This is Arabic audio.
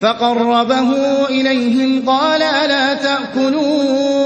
فَقَرَّبَهُ إِلَيْهِمْ قَالَ أَلَا تَأْكُلُونَ